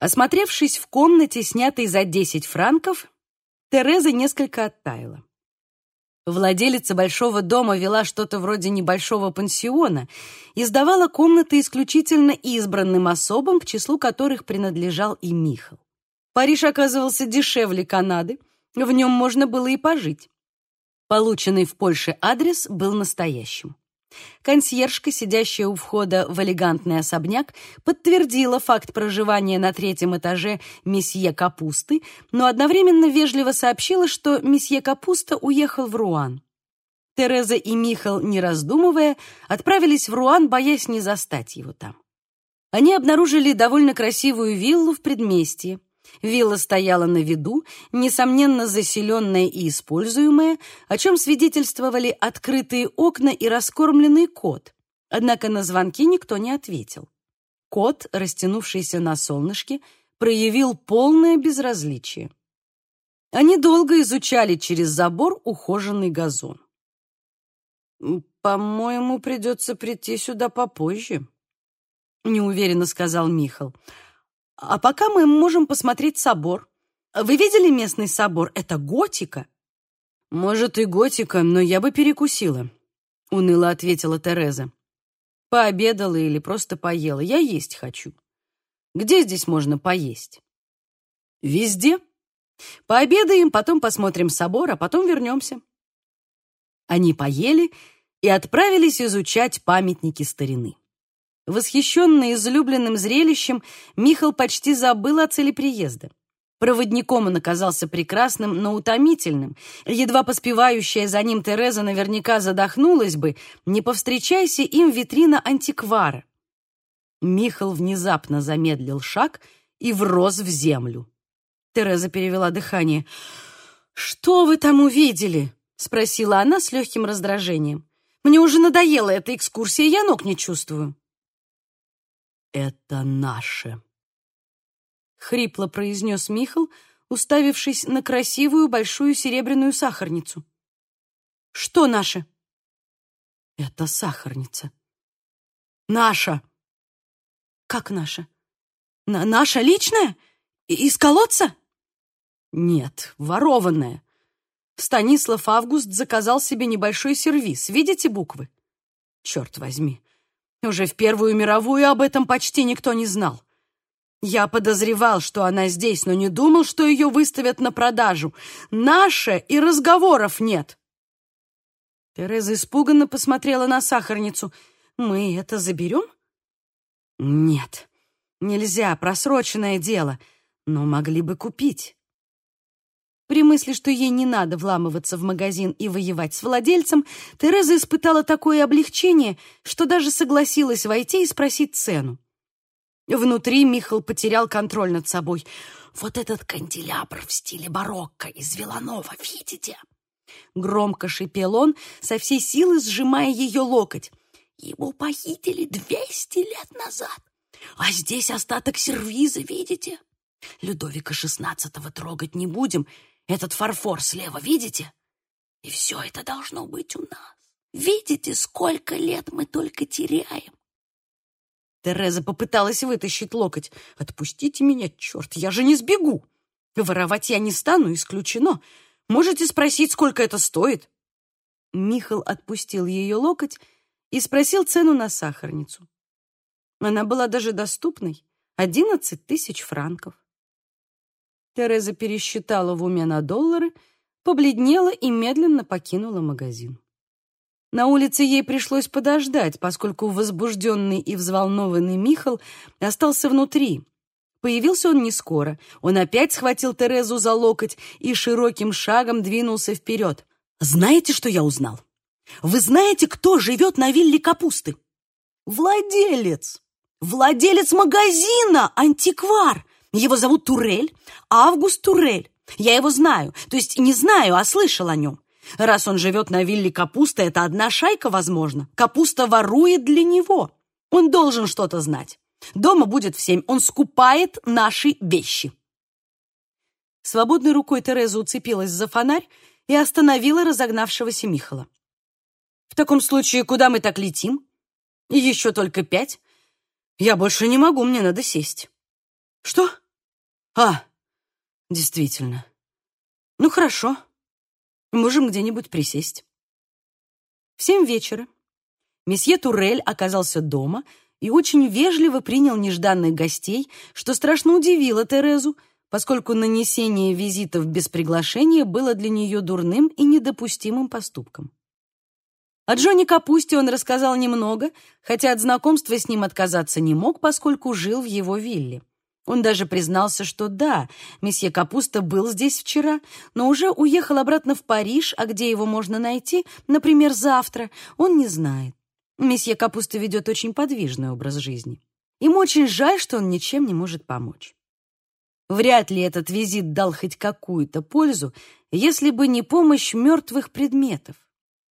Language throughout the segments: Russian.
Осмотревшись в комнате, снятой за 10 франков, Тереза несколько оттаяла. Владелица большого дома вела что-то вроде небольшого пансиона и сдавала комнаты исключительно избранным особам, к числу которых принадлежал и Михал. Париж оказывался дешевле Канады, в нем можно было и пожить. Полученный в Польше адрес был настоящим. Консьержка, сидящая у входа в элегантный особняк, подтвердила факт проживания на третьем этаже месье Капусты, но одновременно вежливо сообщила, что месье Капуста уехал в Руан. Тереза и Михал, не раздумывая, отправились в Руан, боясь не застать его там. Они обнаружили довольно красивую виллу в предместье. Вилла стояла на виду, несомненно заселенная и используемая, о чем свидетельствовали открытые окна и раскормленный кот. Однако на звонки никто не ответил. Кот, растянувшийся на солнышке, проявил полное безразличие. Они долго изучали через забор ухоженный газон. «По-моему, придется прийти сюда попозже», — неуверенно сказал Михал. А пока мы можем посмотреть собор. Вы видели местный собор? Это готика. Может и готика, но я бы перекусила, уныло ответила Тереза. Пообедала или просто поела. Я есть хочу. Где здесь можно поесть? Везде. Пообедаем, потом посмотрим собор, а потом вернемся. Они поели и отправились изучать памятники старины. Восхищенный излюбленным зрелищем, Михал почти забыл о цели приезда. Проводником он оказался прекрасным, но утомительным. Едва поспевающая за ним Тереза наверняка задохнулась бы, не повстречайся им витрина антиквара. Михал внезапно замедлил шаг и врос в землю. Тереза перевела дыхание. «Что вы там увидели?» — спросила она с легким раздражением. «Мне уже надоела эта экскурсия, я ног не чувствую». «Это наше», — хрипло произнес Михал, уставившись на красивую большую серебряную сахарницу. «Что наше?» «Это сахарница». «Наша». «Как наша? На наша личная? Из колодца?» «Нет, ворованная. Станислав Август заказал себе небольшой сервиз. Видите буквы? Черт возьми, уже в Первую мировую об этом почти никто не знал. Я подозревал, что она здесь, но не думал, что ее выставят на продажу. Наша и разговоров нет. Тереза испуганно посмотрела на сахарницу. «Мы это заберем?» «Нет, нельзя, просроченное дело, но могли бы купить». При мысли, что ей не надо вламываться в магазин и воевать с владельцем, Тереза испытала такое облегчение, что даже согласилась войти и спросить цену. Внутри Михал потерял контроль над собой. «Вот этот канделябр в стиле барокко из Виланова, видите?» Громко шипел он, со всей силы сжимая ее локоть. «Его похитили двести лет назад, а здесь остаток сервиза, видите?» Людовика шестнадцатого трогать не будем, этот фарфор слева, видите? И все это должно быть у нас. Видите, сколько лет мы только теряем? Тереза попыталась вытащить локоть. «Отпустите меня, черт, я же не сбегу! Воровать я не стану, исключено. Можете спросить, сколько это стоит?» Михал отпустил ее локоть и спросил цену на сахарницу. Она была даже доступной — одиннадцать тысяч франков. Тереза пересчитала в уме на доллары, побледнела и медленно покинула магазин. На улице ей пришлось подождать, поскольку возбужденный и взволнованный Михал остался внутри. Появился он не скоро. Он опять схватил Терезу за локоть и широким шагом двинулся вперед. «Знаете, что я узнал? Вы знаете, кто живет на вилле капусты?» «Владелец! Владелец магазина! Антиквар! Его зовут Турель, Август Турель. Я его знаю, то есть не знаю, а слышал о нем. Раз он живет на вилле Капуста, это одна шайка, возможно. Капуста ворует для него. Он должен что-то знать. Дома будет в семь. Он скупает наши вещи. Свободной рукой Тереза уцепилась за фонарь и остановила разогнавшегося Михала. «В таком случае, куда мы так летим? Еще только пять. Я больше не могу, мне надо сесть». «Что? А, действительно. Ну, хорошо. Можем где-нибудь присесть. В семь вечера месье Турель оказался дома и очень вежливо принял нежданных гостей, что страшно удивило Терезу, поскольку нанесение визитов без приглашения было для нее дурным и недопустимым поступком. О Джонни Капусте он рассказал немного, хотя от знакомства с ним отказаться не мог, поскольку жил в его вилле. Он даже признался, что да, месье Капуста был здесь вчера, но уже уехал обратно в Париж, а где его можно найти, например, завтра, он не знает. Месье Капуста ведет очень подвижный образ жизни. Ему очень жаль, что он ничем не может помочь. Вряд ли этот визит дал хоть какую-то пользу, если бы не помощь мертвых предметов.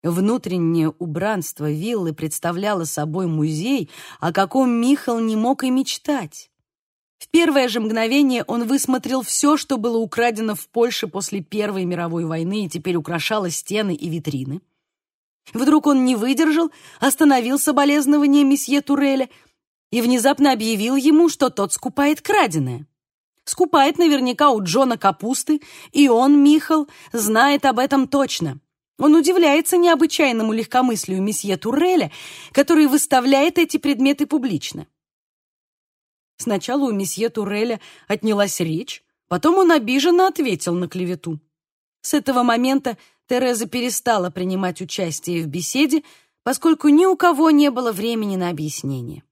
Внутреннее убранство виллы представляло собой музей, о каком Михал не мог и мечтать. В первое же мгновение он высмотрел все, что было украдено в Польше после Первой мировой войны и теперь украшало стены и витрины. Вдруг он не выдержал, остановил соболезнование месье Туреля и внезапно объявил ему, что тот скупает краденое. Скупает наверняка у Джона капусты, и он, Михал, знает об этом точно. Он удивляется необычайному легкомыслию месье Турреля, который выставляет эти предметы публично. Сначала у месье Туреля отнялась речь, потом он обиженно ответил на клевету. С этого момента Тереза перестала принимать участие в беседе, поскольку ни у кого не было времени на объяснение.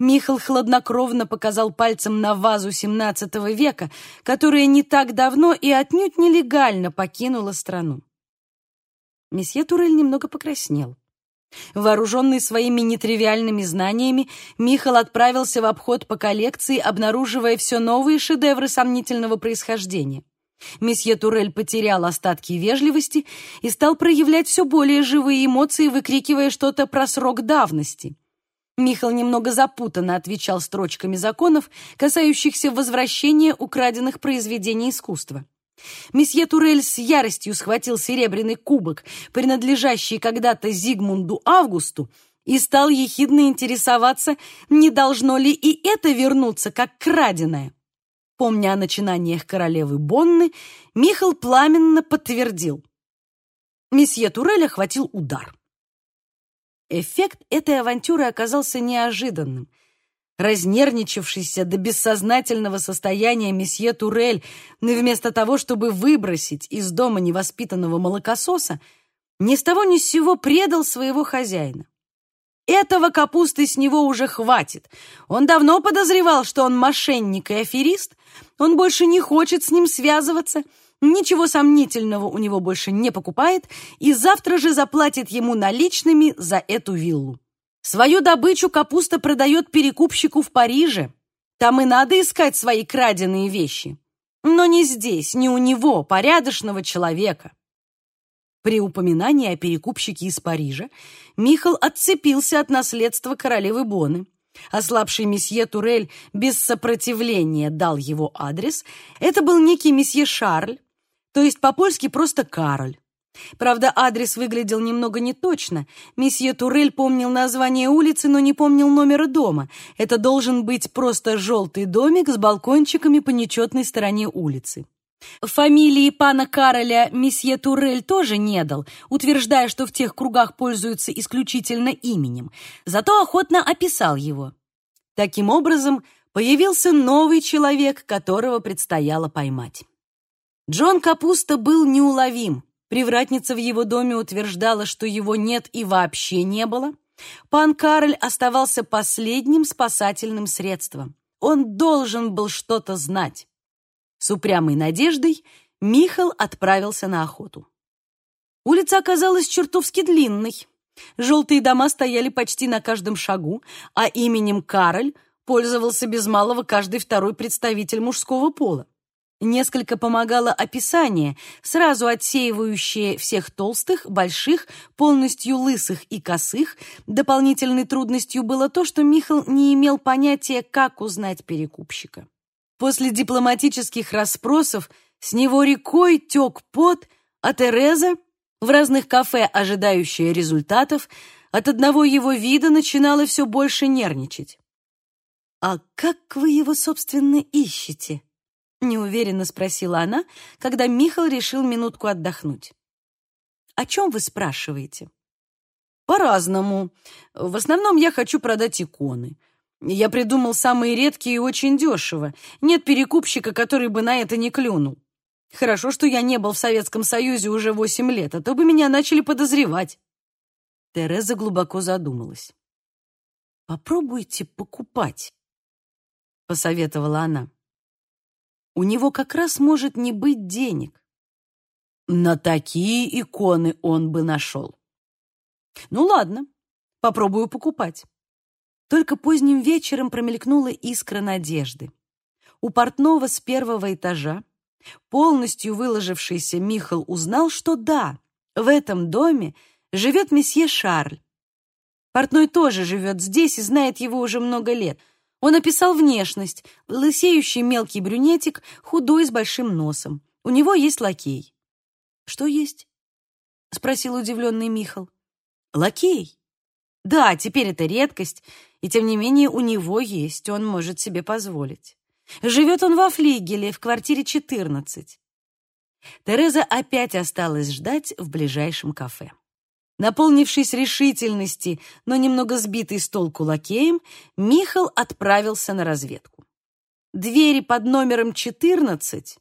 Михал хладнокровно показал пальцем на вазу XVII века, которая не так давно и отнюдь нелегально покинула страну. Месье Турель немного покраснел. Вооруженный своими нетривиальными знаниями, Михал отправился в обход по коллекции, обнаруживая все новые шедевры сомнительного происхождения. Месье Турель потерял остатки вежливости и стал проявлять все более живые эмоции, выкрикивая что-то про срок давности. Михал немного запутанно отвечал строчками законов, касающихся возвращения украденных произведений искусства. Месье Турель с яростью схватил серебряный кубок, принадлежащий когда-то Зигмунду Августу, и стал ехидно интересоваться, не должно ли и это вернуться как краденое. Помня о начинаниях королевы Бонны, Михал пламенно подтвердил. Месье Турель охватил удар. Эффект этой авантюры оказался неожиданным. Разнервничавшийся до бессознательного состояния месье Турель, но вместо того, чтобы выбросить из дома невоспитанного молокососа, ни с того ни с сего предал своего хозяина. Этого капусты с него уже хватит. Он давно подозревал, что он мошенник и аферист. Он больше не хочет с ним связываться, ничего сомнительного у него больше не покупает и завтра же заплатит ему наличными за эту виллу. Свою добычу капуста продает перекупщику в Париже. Там и надо искать свои краденые вещи. Но не здесь, не у него, порядочного человека. При упоминании о перекупщике из Парижа Михал отцепился от наследства королевы Боны. Ослабший месье Турель без сопротивления дал его адрес. Это был некий месье Шарль, то есть по-польски просто Кароль. Правда, адрес выглядел немного неточно. Месье Турель помнил название улицы, но не помнил номера дома. Это должен быть просто желтый домик с балкончиками по нечетной стороне улицы. Фамилии пана Кароля месье Турель тоже не дал, утверждая, что в тех кругах пользуются исключительно именем, зато охотно описал его. Таким образом, появился новый человек, которого предстояло поймать. Джон Капуста был неуловим, Привратница в его доме утверждала, что его нет и вообще не было. Пан Кароль оставался последним спасательным средством. Он должен был что-то знать. С упрямой надеждой Михал отправился на охоту. Улица оказалась чертовски длинной. Желтые дома стояли почти на каждом шагу, а именем Кароль пользовался без малого каждый второй представитель мужского пола. Несколько помогало описание, сразу отсеивающее всех толстых, больших, полностью лысых и косых. Дополнительной трудностью было то, что Михал не имел понятия, как узнать перекупщика. После дипломатических расспросов с него рекой тек пот, а Тереза, в разных кафе ожидающая результатов, от одного его вида начинала все больше нервничать. «А как вы его, собственно, ищете?» Неуверенно спросила она, когда Михал решил минутку отдохнуть. О чем вы спрашиваете? По-разному. В основном я хочу продать иконы. Я придумал самые редкие и очень дешево. Нет перекупщика, который бы на это не клюнул. Хорошо, что я не был в Советском Союзе уже восемь лет, а то бы меня начали подозревать. Тереза глубоко задумалась. «Попробуйте покупать», — посоветовала она. «У него как раз может не быть денег. На такие иконы он бы нашел. Ну ладно, попробую покупать». Только поздним вечером промелькнула искра надежды. У портного с первого этажа, полностью выложившийся Михал узнал, что да, в этом доме живет месье Шарль. Портной тоже живет здесь и знает его уже много лет. Он описал внешность. Лысеющий мелкий брюнетик, худой с большим носом. У него есть лакей. «Что есть?» — спросил удивленный Михал. «Лакей. Да, теперь это редкость, и тем не менее у него есть, он может себе позволить. Живет он во флигеле, в квартире 14. Тереза опять осталась ждать в ближайшем кафе. Наполнившись решительности, но немного сбитый с толку лакеем, Михал отправился на разведку. Двери под номером 14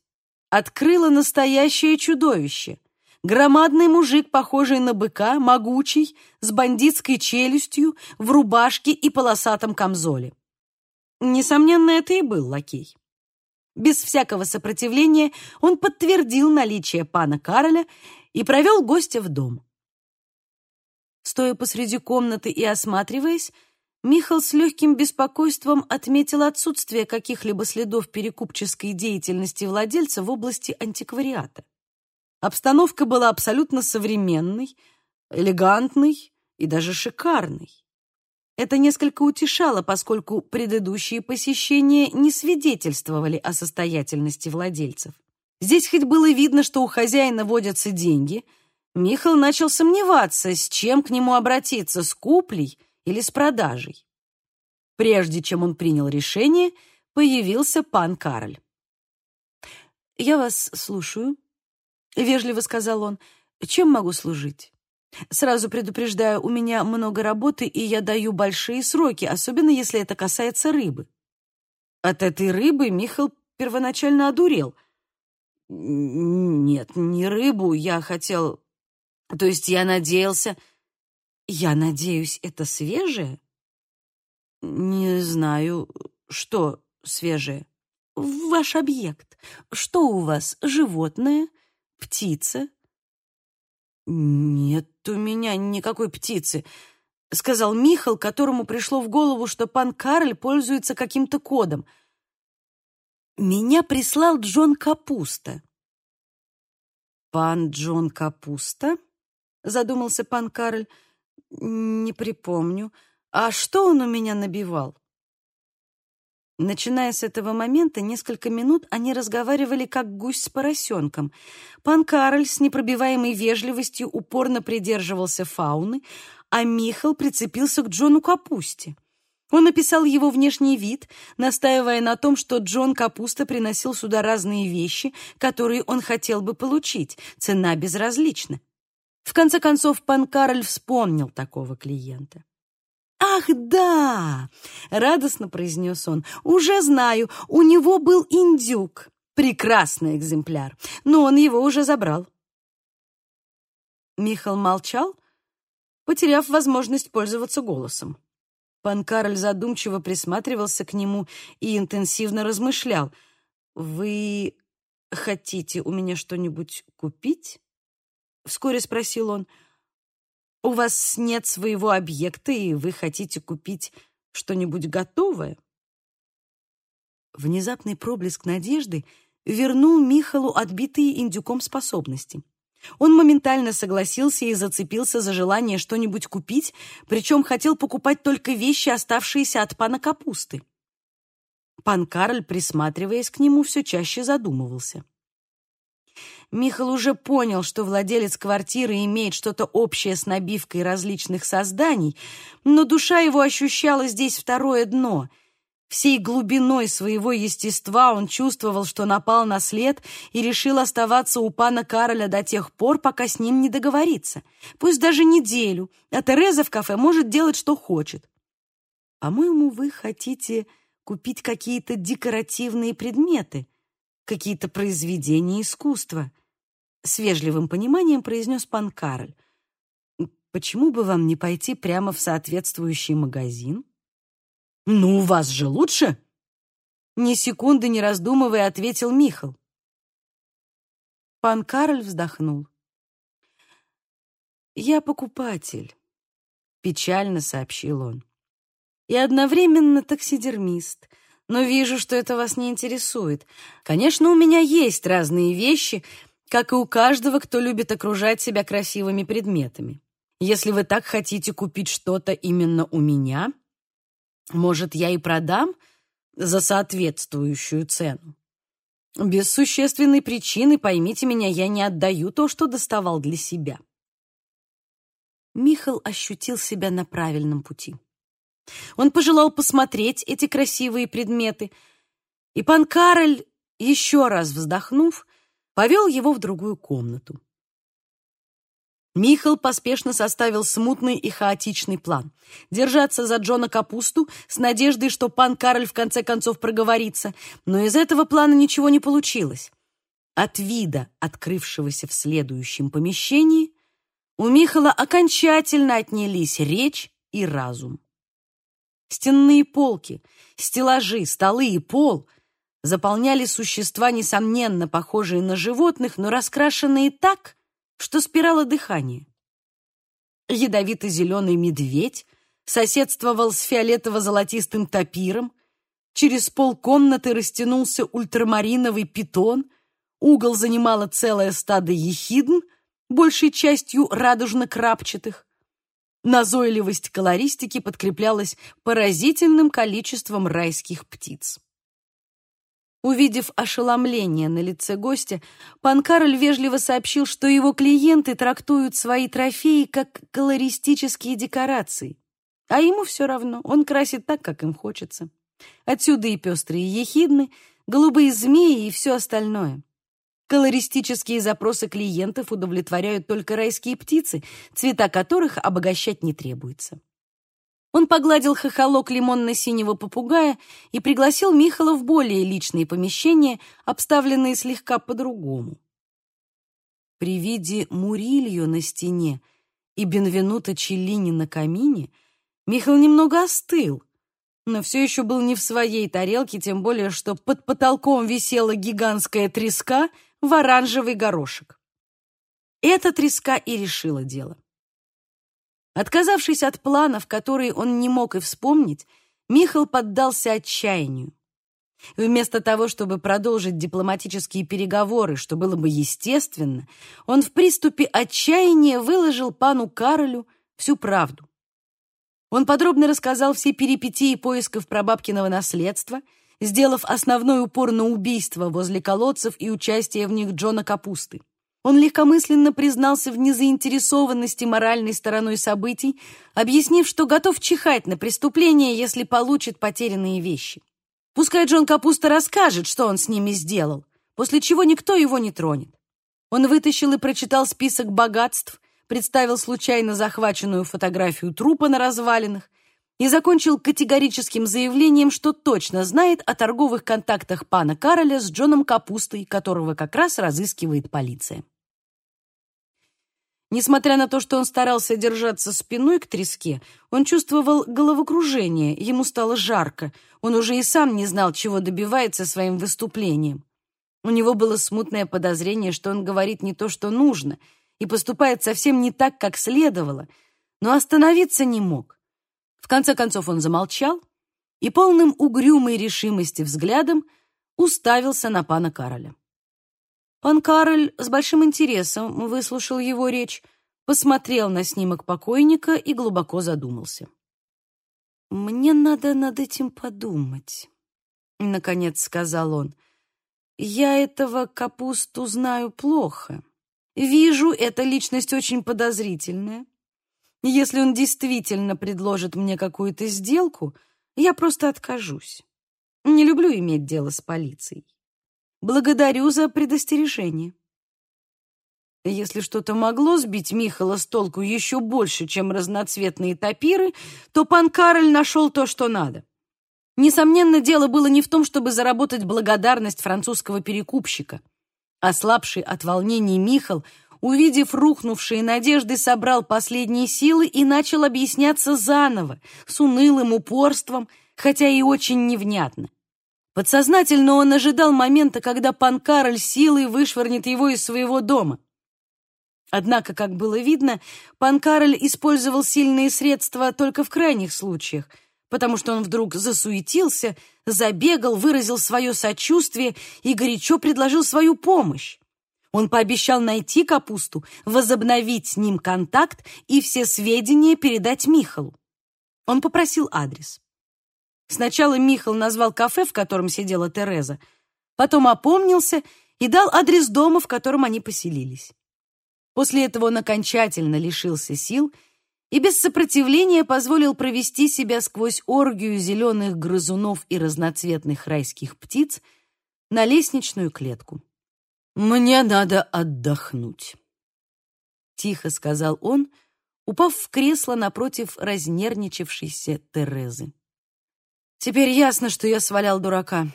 открыло настоящее чудовище. Громадный мужик, похожий на быка, могучий, с бандитской челюстью, в рубашке и полосатом камзоле. Несомненно, это и был лакей. Без всякого сопротивления он подтвердил наличие пана Кароля и провел гостя в дом. Стоя посреди комнаты и осматриваясь, Михал с легким беспокойством отметил отсутствие каких-либо следов перекупческой деятельности владельца в области антиквариата. Обстановка была абсолютно современной, элегантной и даже шикарной. Это несколько утешало, поскольку предыдущие посещения не свидетельствовали о состоятельности владельцев. Здесь хоть было видно, что у хозяина водятся деньги — Михал начал сомневаться, с чем к нему обратиться, с куплей или с продажей. Прежде чем он принял решение, появился пан Кароль. «Я вас слушаю», — вежливо сказал он. «Чем могу служить? Сразу предупреждаю, у меня много работы, и я даю большие сроки, особенно если это касается рыбы». От этой рыбы Михал первоначально одурел. «Нет, не рыбу, я хотел то есть я надеялся... Я надеюсь, это свежее? Не знаю, что свежее. Ваш объект. Что у вас, животное? Птица? Нет у меня никакой птицы, сказал Михал, которому пришло в голову, что пан Карль пользуется каким-то кодом. Меня прислал Джон Капуста. Пан Джон Капуста? Задумался пан Карль. Не припомню. А что он у меня набивал? Начиная с этого момента, несколько минут они разговаривали как гусь с поросенком. Пан Карль с непробиваемой вежливостью упорно придерживался фауны, а Михал прицепился к Джону Капусте. Он описал его внешний вид, настаивая на том, что Джон Капуста приносил сюда разные вещи, которые он хотел бы получить. Цена безразлична. В конце концов, пан Кароль вспомнил такого клиента. «Ах, да!» — радостно произнес он. «Уже знаю, у него был индюк. Прекрасный экземпляр, но он его уже забрал». Михал молчал, потеряв возможность пользоваться голосом. Пан Кароль задумчиво присматривался к нему и интенсивно размышлял. «Вы хотите у меня что-нибудь купить?» Вскоре спросил он. У вас нет своего объекта, и вы хотите купить что-нибудь готовое? Внезапный проблеск надежды вернул Михалу отбитые индюком способности. Он моментально согласился и зацепился за желание что-нибудь купить, причем хотел покупать только вещи, оставшиеся от пана Капусты. Пан Карль, присматриваясь к нему, все чаще задумывался. Михал уже понял, что владелец квартиры имеет что-то общее с набивкой различных созданий, но душа его ощущала здесь второе дно. Всей глубиной своего естества он чувствовал, что напал на след и решил оставаться у пана Кароля до тех пор, пока с ним не договорится. Пусть даже неделю, а Тереза в кафе может делать, что хочет. По-моему, вы хотите купить какие-то декоративные предметы, какие-то произведения искусства. С вежливым пониманием произнес пан Кароль. Почему бы вам не пойти прямо в соответствующий магазин? «Ну, у вас же лучше!» Ни секунды не раздумывая, ответил Михал. Пан Кароль вздохнул. «Я покупатель», — печально сообщил он. «И одновременно таксидермист, но вижу, что это вас не интересует. Конечно, у меня есть разные вещи, как и у каждого, кто любит окружать себя красивыми предметами. Если вы так хотите купить что-то именно у меня, может, я и продам за соответствующую цену. Без существенной причины, поймите меня, я не отдаю то, что доставал для себя. Михал ощутил себя на правильном пути. Он пожелал посмотреть эти красивые предметы, и пан Кароль, еще раз вздохнув, повел его в другую комнату. Михал поспешно составил смутный и хаотичный план. Держаться за Джона Капусту с надеждой, что пан Кароль в конце концов проговорится, но из этого плана ничего не получилось. От вида, открывшегося в следующем помещении, у Михала окончательно отнялись речь и разум. Стенные полки, стеллажи, столы и пол заполняли существа, несомненно, похожие на животных, но раскрашенные так, что спирало дыхание. Ядовито-зеленый медведь соседствовал с фиолетово-золотистым тапиром, через полкомнаты растянулся ультрамариновый питон, угол занимало целое стадо ехидн, большей частью радужно-крапчатых. Назойливость колористики подкреплялась поразительным количеством райских птиц. Увидев ошеломление на лице гостя, пан Кароль вежливо сообщил, что его клиенты трактуют свои трофеи как колористические декорации. А ему все равно, он красит так, как им хочется. Отсюда и пестрые ехидны, голубые змеи и все остальное. Колористические запросы клиентов удовлетворяют только райские птицы, цвета которых обогащать не требуется. Он погладил хохолок лимонно-синего попугая и пригласил Михала в более личные помещения, обставленные слегка по-другому. При виде Мурилью на стене и Бенвенута Челлини на камине Михал немного остыл, но все еще был не в своей тарелке, тем более, что под потолком висела гигантская треска в оранжевый горошек. Эта треска и решила дело. Отказавшись от планов, которые он не мог и вспомнить, Михал поддался отчаянию. Вместо того, чтобы продолжить дипломатические переговоры, что было бы естественно, он в приступе отчаяния выложил пану Каролю всю правду. Он подробно рассказал все перипетии поисков прабабкиного наследства, сделав основной упор на убийство возле колодцев и участие в них Джона Капусты. Он легкомысленно признался в незаинтересованности моральной стороной событий, объяснив, что готов чихать на преступление, если получит потерянные вещи. Пускай Джон Капуста расскажет, что он с ними сделал, после чего никто его не тронет. Он вытащил и прочитал список богатств, представил случайно захваченную фотографию трупа на развалинах и закончил категорическим заявлением, что точно знает о торговых контактах пана Кароля с Джоном Капустой, которого как раз разыскивает полиция. Несмотря на то, что он старался держаться спиной к треске, он чувствовал головокружение, ему стало жарко. Он уже и сам не знал, чего добивается своим выступлением. У него было смутное подозрение, что он говорит не то, что нужно, и поступает совсем не так, как следовало, но остановиться не мог. В конце концов он замолчал и полным угрюмой решимости взглядом уставился на пана Кароля. Пан Кароль с большим интересом выслушал его речь, посмотрел на снимок покойника и глубоко задумался. «Мне надо над этим подумать», — наконец сказал он. «Я этого капусту знаю плохо. Вижу, эта личность очень подозрительная. Если он действительно предложит мне какую-то сделку, я просто откажусь. Не люблю иметь дело с полицией. Благодарю за предостережение. Если что-то могло сбить Михала с толку еще больше, чем разноцветные топиры, то пан Кароль нашел то, что надо. Несомненно, дело было не в том, чтобы заработать благодарность французского перекупщика. Ослабший от волнений Михал, увидев рухнувшие надежды, собрал последние силы и начал объясняться заново, с унылым упорством, хотя и очень невнятно. Подсознательно он ожидал момента, когда пан Кароль силой вышвырнет его из своего дома. Однако, как было видно, пан Кароль использовал сильные средства только в крайних случаях, потому что он вдруг засуетился, забегал, выразил свое сочувствие и горячо предложил свою помощь. Он пообещал найти капусту, возобновить с ним контакт и все сведения передать Михалу. Он попросил адрес. Сначала Михал назвал кафе, в котором сидела Тереза, потом опомнился и дал адрес дома, в котором они поселились. После этого он окончательно лишился сил и без сопротивления позволил провести себя сквозь оргию зеленых грызунов и разноцветных райских птиц на лестничную клетку. «Мне надо отдохнуть», — тихо сказал он, упав в кресло напротив разнервничавшейся Терезы. «Теперь ясно, что я свалял дурака.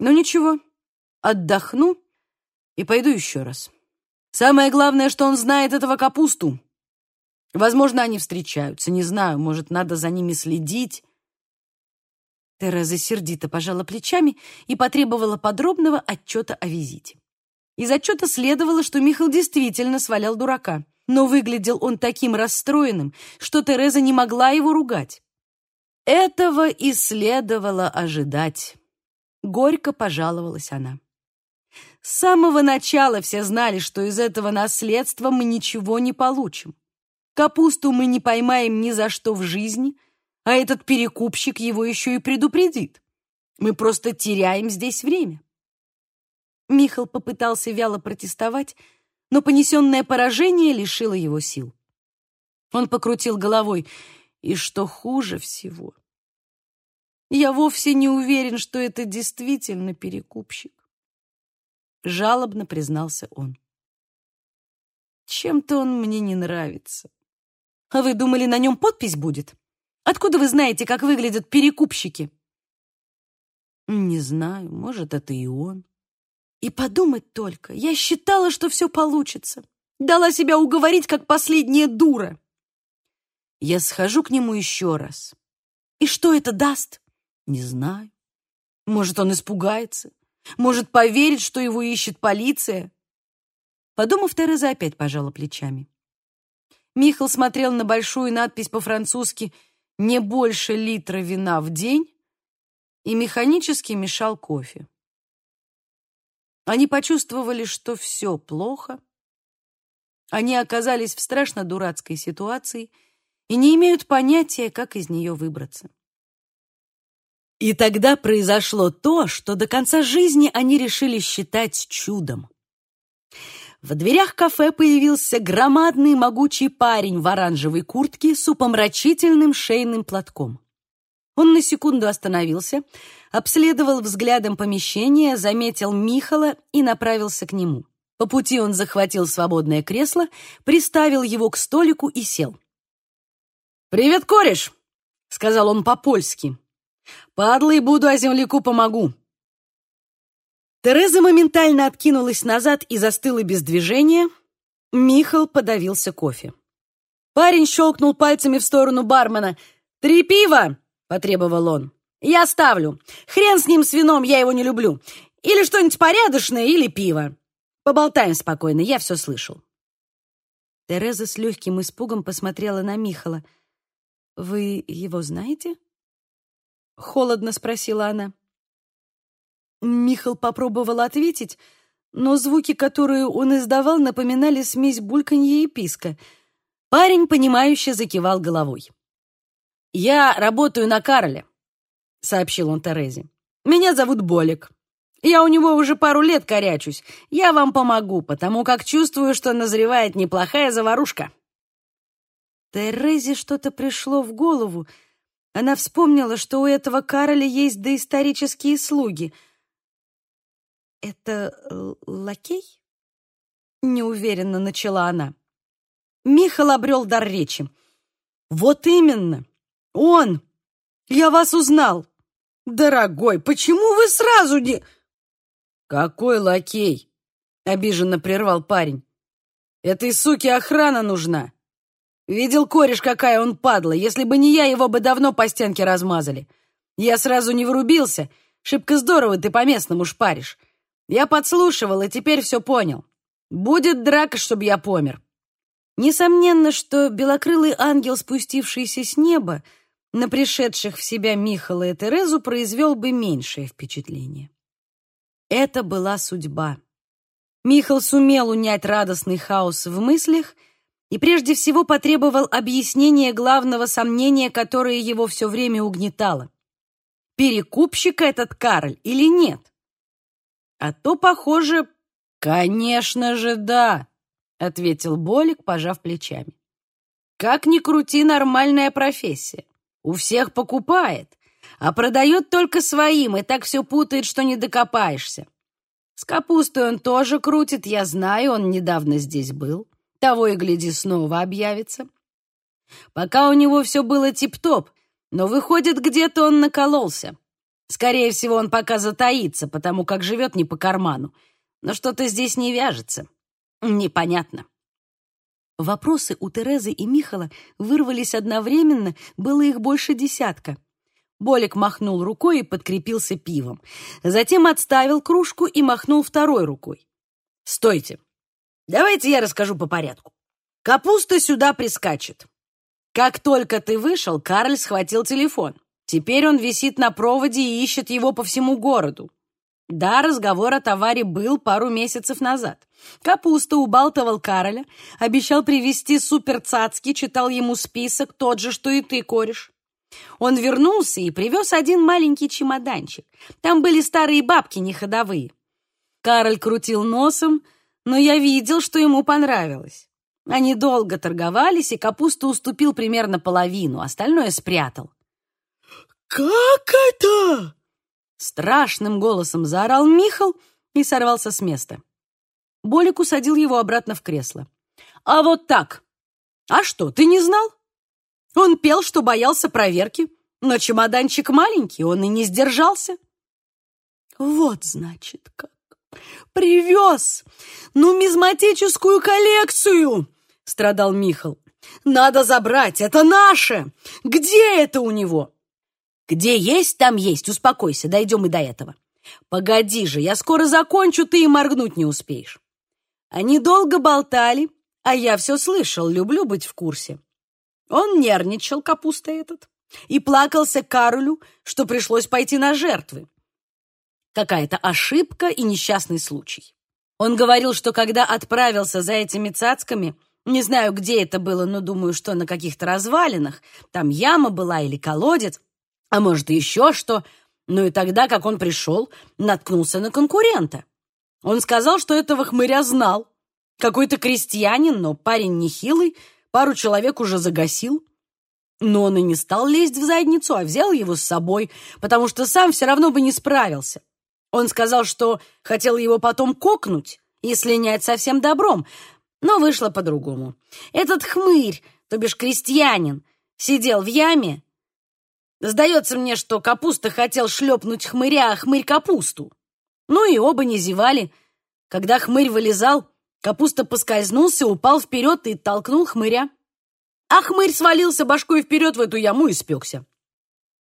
Но ничего, отдохну и пойду еще раз». Самое главное, что он знает этого капусту. Возможно, они встречаются, не знаю, может, надо за ними следить. Тереза сердито пожала плечами и потребовала подробного отчета о визите. Из отчета следовало, что Михаил действительно свалял дурака, но выглядел он таким расстроенным, что Тереза не могла его ругать. Этого и следовало ожидать. Горько пожаловалась она. С самого начала все знали, что из этого наследства мы ничего не получим. Капусту мы не поймаем ни за что в жизни, а этот перекупщик его еще и предупредит. Мы просто теряем здесь время. Михал попытался вяло протестовать, но понесенное поражение лишило его сил. Он покрутил головой, и что хуже всего, я вовсе не уверен, что это действительно перекупщик. Жалобно признался он. Чем-то он мне не нравится. А вы думали, на нем подпись будет? Откуда вы знаете, как выглядят перекупщики? Не знаю, может, это и он. И подумать только, я считала, что все получится. Дала себя уговорить, как последняя дура. Я схожу к нему еще раз. И что это даст? Не знаю. Может, он испугается. Может, поверит, что его ищет полиция? Подумав, Тереза опять пожала плечами. Михал смотрел на большую надпись по-французски «Не больше литра вина в день» и механически мешал кофе. Они почувствовали, что все плохо. Они оказались в страшно дурацкой ситуации и не имеют понятия, как из нее выбраться. И тогда произошло то, что до конца жизни они решили считать чудом. В дверях кафе появился громадный могучий парень в оранжевой куртке с упомрачительным шейным платком. Он на секунду остановился, обследовал взглядом помещение, заметил Михала и направился к нему. По пути он захватил свободное кресло, приставил его к столику и сел. «Привет, кореш!» — сказал он по-польски. Падлой буду, а земляку помогу. Тереза моментально откинулась назад и застыла без движения. Михал подавился кофе. Парень щелкнул пальцами в сторону бармена. «Три пива!» — потребовал он. «Я ставлю. Хрен с ним, с вином, я его не люблю. Или что-нибудь порядочное, или пиво. Поболтаем спокойно, я все слышал». Тереза с легким испугом посмотрела на Михала. «Вы его знаете?» Холодно спросила она. Михал попробовал ответить, но звуки, которые он издавал, напоминали смесь бульканья и писка. Парень, понимающе закивал головой. «Я работаю на Карле», — сообщил он Терезе. «Меня зовут Болик. Я у него уже пару лет корячусь. Я вам помогу, потому как чувствую, что назревает неплохая заварушка». Терезе что-то пришло в голову, Она вспомнила, что у этого Кароля есть доисторические слуги. «Это лакей?» — неуверенно начала она. Михал обрел дар речи. «Вот именно! Он! Я вас узнал! Дорогой, почему вы сразу не...» «Какой лакей?» — обиженно прервал парень. «Этой суке охрана нужна. Видел кореш, какая он падла. Если бы не я, его бы давно по стенке размазали. Я сразу не врубился. Шибко здорово ты по-местному шпаришь. Я подслушивал и теперь все понял. Будет драка, чтобы я помер». Несомненно, что белокрылый ангел, спустившийся с неба, на пришедших в себя Михала и Терезу произвел бы меньшее впечатление. Это была судьба. Михал сумел унять радостный хаос в мыслях и прежде всего потребовал объяснения главного сомнения, которое его все время угнетало. Перекупщик этот Карль или нет? А то, похоже, конечно же, да, ответил Болик, пожав плечами. Как ни крути, нормальная профессия. У всех покупает, а продает только своим, и так все путает, что не докопаешься. С капустой он тоже крутит, я знаю, он недавно здесь был. Того и гляди, снова объявится. Пока у него все было тип-топ, но выходит, где-то он накололся. Скорее всего, он пока затаится, потому как живет не по карману. Но что-то здесь не вяжется. Непонятно. Вопросы у Терезы и Михала вырвались одновременно, было их больше десятка. Болик махнул рукой и подкрепился пивом. Затем отставил кружку и махнул второй рукой. «Стойте! Давайте я расскажу по порядку. Капуста сюда прискачет. Как только ты вышел, Карль схватил телефон. Теперь он висит на проводе и ищет его по всему городу. Да, разговор о товаре был пару месяцев назад. Капуста убалтывал Кароля, обещал привезти суперцацки, читал ему список, тот же, что и ты, кореш. Он вернулся и привез один маленький чемоданчик. Там были старые бабки неходовые. Кароль крутил носом, но я видел, что ему понравилось. Они долго торговались, и капусту уступил примерно половину, остальное спрятал. «Как это?» Страшным голосом заорал Михал и сорвался с места. Болик усадил его обратно в кресло. «А вот так! А что, ты не знал?» Он пел, что боялся проверки, но чемоданчик маленький, он и не сдержался. Вот, значит, как. Привез нумизматическую коллекцию, страдал Михал. Надо забрать, это наше. Где это у него? Где есть, там есть. Успокойся, дойдем и до этого. Погоди же, я скоро закончу, ты и моргнуть не успеешь. Они долго болтали, а я все слышал, люблю быть в курсе. Он нервничал, капуста этот, и плакался Каролю, что пришлось пойти на жертвы. Какая-то ошибка и несчастный случай. Он говорил, что когда отправился за этими цацками, не знаю, где это было, но думаю, что на каких-то развалинах, там яма была или колодец, а может, еще что, ну и тогда, как он пришел, наткнулся на конкурента. Он сказал, что этого хмыря знал. Какой-то крестьянин, но парень нехилый, пару человек уже загасил. Но он и не стал лезть в задницу, а взял его с собой, потому что сам все равно бы не справился. Он сказал, что хотел его потом кокнуть и слинять совсем добром, но вышло по-другому. Этот хмырь, то бишь крестьянин, сидел в яме. Сдается мне, что капуста хотел шлепнуть хмыря, а хмырь капусту. Ну и оба не зевали. Когда хмырь вылезал, Капуста поскользнулся, упал вперед и толкнул хмыря. А хмырь свалился башкой вперед в эту яму и спекся.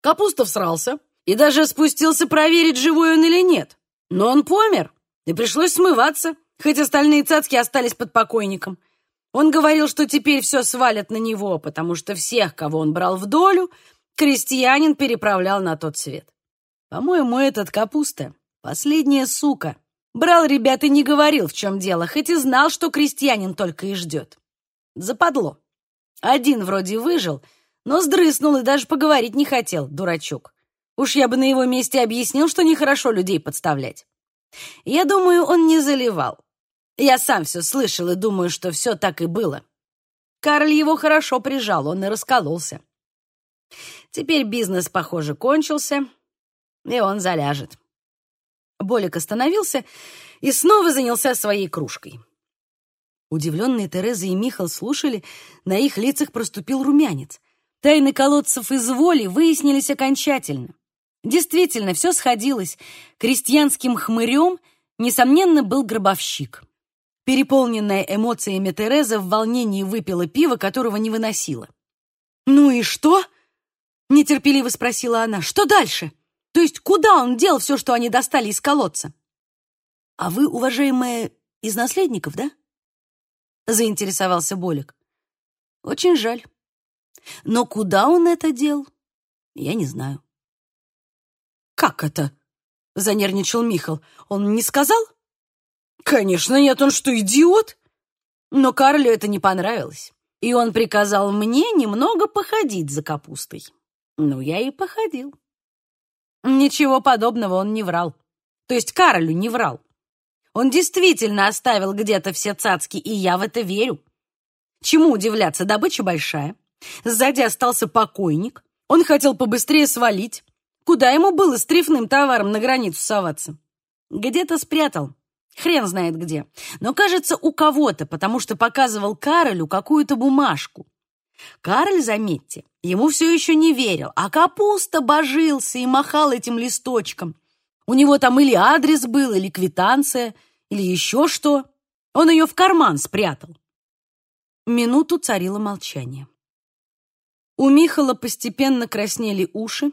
Капуста всрался и даже спустился проверить, живой он или нет. Но он помер, и пришлось смываться, хоть остальные цацки остались под покойником. Он говорил, что теперь все свалят на него, потому что всех, кого он брал в долю, крестьянин переправлял на тот свет. По-моему, этот капуста — последняя сука, Брал ребят и не говорил, в чем дело, хоть и знал, что крестьянин только и ждет. Западло. Один вроде выжил, но сдрыснул и даже поговорить не хотел, дурачок. Уж я бы на его месте объяснил, что нехорошо людей подставлять. Я думаю, он не заливал. Я сам все слышал и думаю, что все так и было. Карль его хорошо прижал, он и раскололся. Теперь бизнес, похоже, кончился, и он заляжет. Болик остановился и снова занялся своей кружкой. Удивленные Тереза и Михал слушали, на их лицах проступил румянец. Тайны колодцев из воли выяснились окончательно. Действительно, все сходилось. Крестьянским хмырем, несомненно, был гробовщик. Переполненная эмоциями Тереза в волнении выпила пиво, которого не выносила. «Ну и что?» — нетерпеливо спросила она. «Что дальше? То есть куда он дел все, что они достали из колодца?» «А вы, уважаемая, из наследников, да?» — заинтересовался Болик. «Очень жаль. Но куда он это дел, я не знаю». «Как это?» — занервничал Михал. «Он не сказал?» «Конечно нет, он что, идиот?» Но Карлю это не понравилось, и он приказал мне немного походить за капустой. Ну, я и походил. Ничего подобного он не врал. То есть Карлю не врал. Он действительно оставил где-то все цацки, и я в это верю. Чему удивляться, добыча большая. Сзади остался покойник. Он хотел побыстрее свалить. Куда ему было с трефным товаром на границу соваться? Где-то спрятал. Хрен знает где. Но, кажется, у кого-то, потому что показывал Каролю какую-то бумажку. Карль, заметьте, ему все еще не верил, а капуста божился и махал этим листочком. У него там или адрес был, или квитанция, или еще что. Он ее в карман спрятал. Минуту царило молчание. У Михала постепенно краснели уши.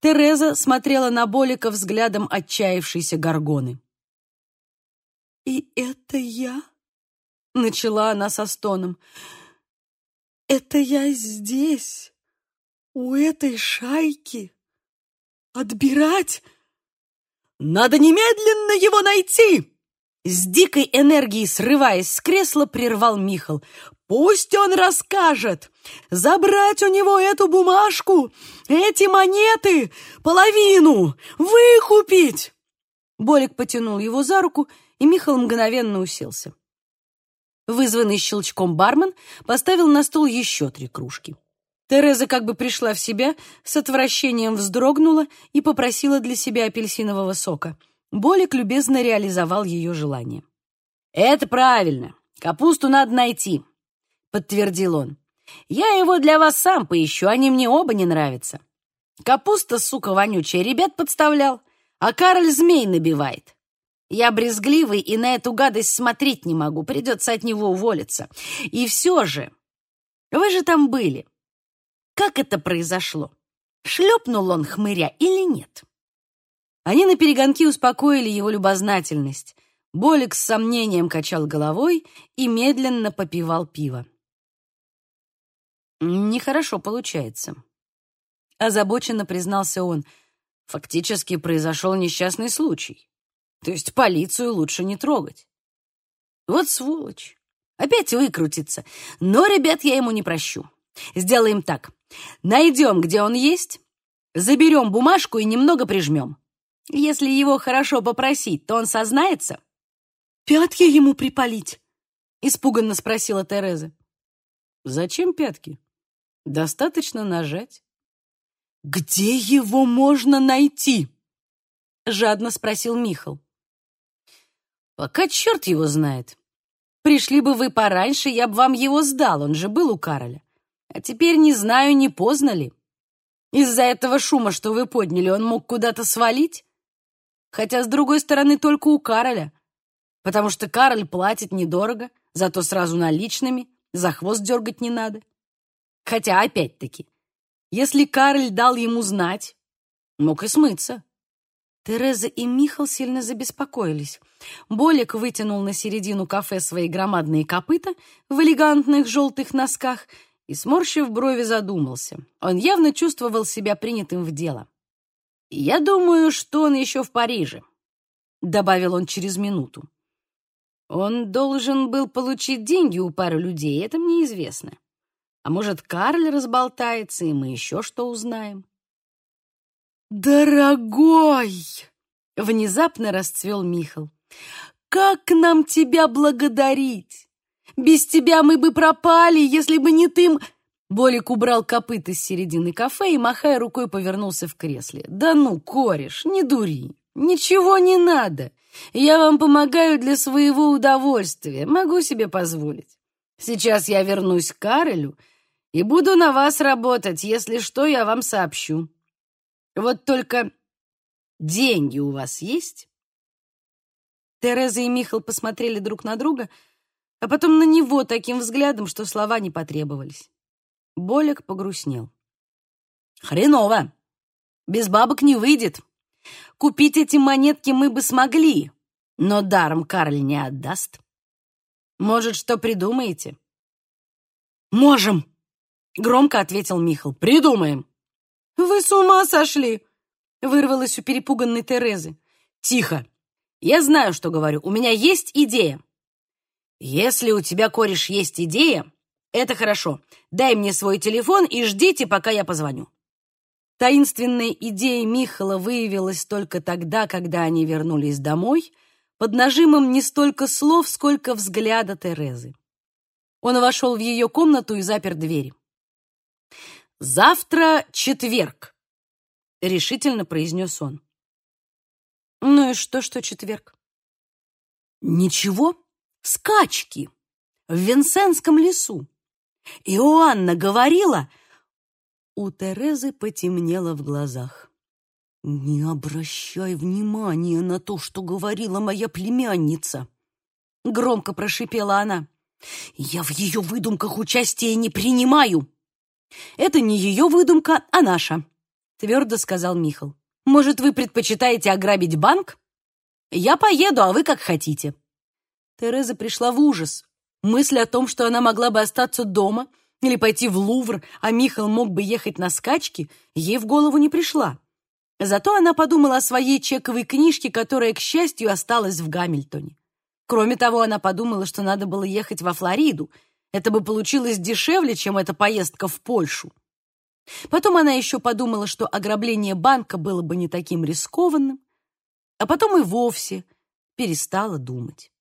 Тереза смотрела на Болика взглядом отчаявшейся горгоны. «И это я?» — начала она со стоном. «Это я здесь, у этой шайки. Отбирать? Надо немедленно его найти!» С дикой энергией, срываясь с кресла, прервал Михал. «Пусть он расскажет! Забрать у него эту бумажку, эти монеты, половину, выкупить!» Болик потянул его за руку и Михаил мгновенно уселся. Вызванный щелчком бармен поставил на стол еще три кружки. Тереза как бы пришла в себя, с отвращением вздрогнула и попросила для себя апельсинового сока. Болик любезно реализовал ее желание. «Это правильно. Капусту надо найти», — подтвердил он. «Я его для вас сам поищу, они мне оба не нравятся. Капуста, сука, вонючая, ребят подставлял, а Карль змей набивает. Я брезгливый и на эту гадость смотреть не могу, придется от него уволиться. И все же, вы же там были. Как это произошло? Шлепнул он хмыря или нет? Они на перегонки успокоили его любознательность. Болик с сомнением качал головой и медленно попивал пиво. «Нехорошо получается», — озабоченно признался он. «Фактически произошел несчастный случай. То есть полицию лучше не трогать. Вот сволочь. Опять выкрутится. Но, ребят, я ему не прощу. Сделаем так. Найдем, где он есть, заберем бумажку и немного прижмем. Если его хорошо попросить, то он сознается. «Пятки ему припалить?» — испуганно спросила Тереза. «Зачем пятки? Достаточно нажать». «Где его можно найти?» — жадно спросил Михал. Пока черт его знает. Пришли бы вы пораньше, я бы вам его сдал, он же был у Кароля. А теперь не знаю, не поздно ли. Из-за этого шума, что вы подняли, он мог куда-то свалить? Хотя, с другой стороны, только у Кароля. Потому что Кароль платит недорого, зато сразу наличными, за хвост дергать не надо. Хотя, опять-таки, если Кароль дал ему знать, мог и смыться. Тереза и Михал сильно забеспокоились. Болик вытянул на середину кафе свои громадные копыта в элегантных желтых носках и, сморщив брови, задумался. Он явно чувствовал себя принятым в дело. «Я думаю, что он еще в Париже», — добавил он через минуту. «Он должен был получить деньги у пары людей, это мне известно. А может, Карль разболтается, и мы еще что узнаем?» «Дорогой!» — внезапно расцвел Михал. «Как нам тебя благодарить? Без тебя мы бы пропали, если бы не ты...» Болик убрал копыт из середины кафе и, махая рукой, повернулся в кресле. «Да ну, кореш, не дури. Ничего не надо. Я вам помогаю для своего удовольствия. Могу себе позволить. Сейчас я вернусь к Карелю и буду на вас работать. Если что, я вам сообщу. Вот только деньги у вас есть?» Тереза и Михал посмотрели друг на друга, а потом на него таким взглядом, что слова не потребовались. Болик погрустнел. «Хреново! Без бабок не выйдет. Купить эти монетки мы бы смогли, но даром Карль не отдаст. Может, что придумаете?» «Можем!» — громко ответил Михал. «Придумаем!» «Вы с ума сошли!» — вырвалось у перепуганной Терезы. «Тихо! Я знаю, что говорю. У меня есть идея. Если у тебя, кореш, есть идея, это хорошо. Дай мне свой телефон и ждите, пока я позвоню. Таинственная идея Михала выявилась только тогда, когда они вернулись домой, под нажимом не столько слов, сколько взгляда Терезы. Он вошел в ее комнату и запер двери. «Завтра четверг», — решительно произнес он. Ну и что, что четверг? Ничего, скачки в Винсенском лесу. Иоанна говорила... У Терезы потемнело в глазах. «Не обращай внимания на то, что говорила моя племянница!» Громко прошипела она. «Я в ее выдумках участия не принимаю!» «Это не ее выдумка, а наша», — твердо сказал Михал. Может, вы предпочитаете ограбить банк? Я поеду, а вы как хотите». Тереза пришла в ужас. Мысль о том, что она могла бы остаться дома или пойти в Лувр, а Михаил мог бы ехать на скачки, ей в голову не пришла. Зато она подумала о своей чековой книжке, которая, к счастью, осталась в Гамильтоне. Кроме того, она подумала, что надо было ехать во Флориду. Это бы получилось дешевле, чем эта поездка в Польшу. Потом она еще подумала, что ограбление банка было бы не таким рискованным, а потом и вовсе перестала думать.